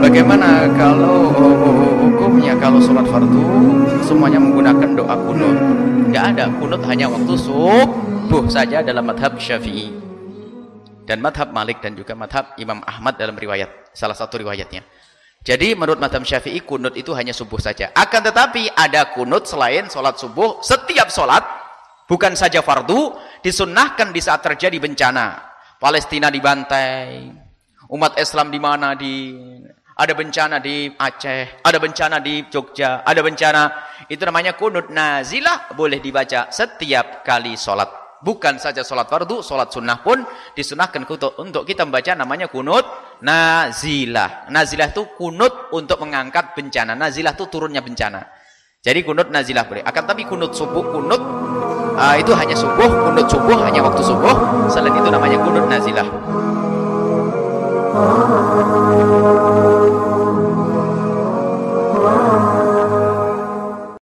bagaimana kalau hukumnya kalau sholat fardu semuanya menggunakan doa kunut? Tidak ada kunut hanya waktu subuh saja dalam madhab syafi'i. Dan madhab Malik dan juga madhab Imam Ahmad dalam riwayat. Salah satu riwayatnya. Jadi menurut madhab syafi'i kunut itu hanya subuh saja. Akan tetapi ada kunut selain sholat subuh. Setiap sholat, bukan saja fardu, disunnahkan di saat terjadi bencana. Palestina dibantai, umat Islam di mana di ada bencana di Aceh, ada bencana di Jogja, ada bencana itu namanya kunut nazilah boleh dibaca setiap kali sholat. Bukan saja sholat fardu, sholat sunnah pun disunahkan untuk, kita membaca namanya kunut nazilah. Nazilah itu kunut untuk mengangkat bencana. Nazilah itu turunnya bencana. Jadi kunut nazilah boleh. Akan tapi kunut subuh, kunut uh, itu hanya subuh, kunut subuh hanya waktu subuh. Selain itu namanya kunut nazilah.